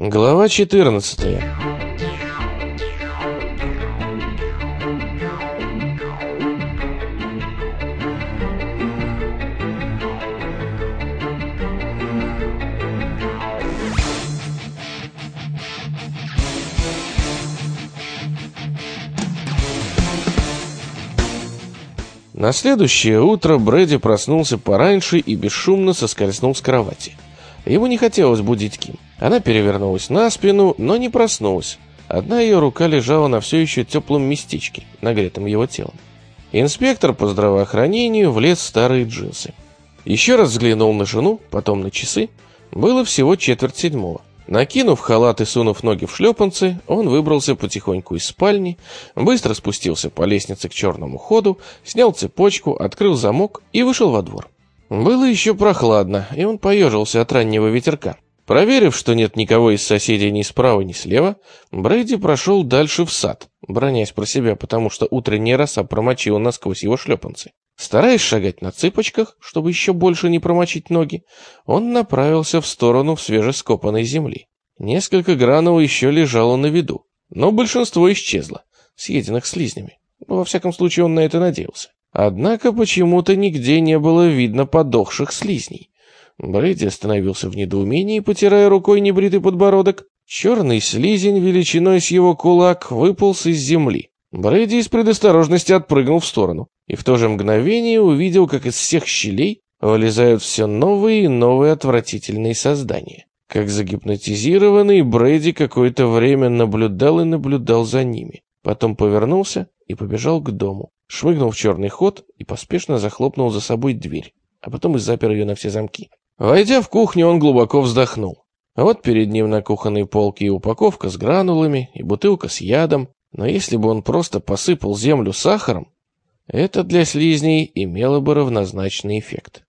Глава 14 На следующее утро Брэди проснулся пораньше и бесшумно соскользнул с кровати. Ему не хотелось будить Ким. Она перевернулась на спину, но не проснулась. Одна ее рука лежала на все еще теплом местечке, нагретом его телом. Инспектор по здравоохранению влез в старые джинсы. Еще раз взглянул на жену, потом на часы. Было всего четверть седьмого. Накинув халат и сунув ноги в шлепанцы, он выбрался потихоньку из спальни, быстро спустился по лестнице к черному ходу, снял цепочку, открыл замок и вышел во двор. Было еще прохладно, и он поежился от раннего ветерка. Проверив, что нет никого из соседей ни справа, ни слева, Брейди прошел дальше в сад, бронясь про себя, потому что утренняя роса промочила насквозь его шлепанцы. Стараясь шагать на цыпочках, чтобы еще больше не промочить ноги, он направился в сторону свежескопанной земли. Несколько гранул еще лежало на виду, но большинство исчезло, съеденных слизнями. Во всяком случае, он на это надеялся. Однако почему-то нигде не было видно подохших слизней. Брэди остановился в недоумении, потирая рукой небритый подбородок. Черный слизень величиной с его кулак выполз из земли. Брэди из предосторожности отпрыгнул в сторону и в то же мгновение увидел, как из всех щелей вылезают все новые и новые отвратительные создания. Как загипнотизированный, Брэди какое-то время наблюдал и наблюдал за ними. Потом повернулся и побежал к дому. Шмыгнул в черный ход и поспешно захлопнул за собой дверь, а потом и запер ее на все замки. Войдя в кухню, он глубоко вздохнул. Вот перед ним на кухонной полке и упаковка с гранулами, и бутылка с ядом. Но если бы он просто посыпал землю сахаром, это для слизней имело бы равнозначный эффект.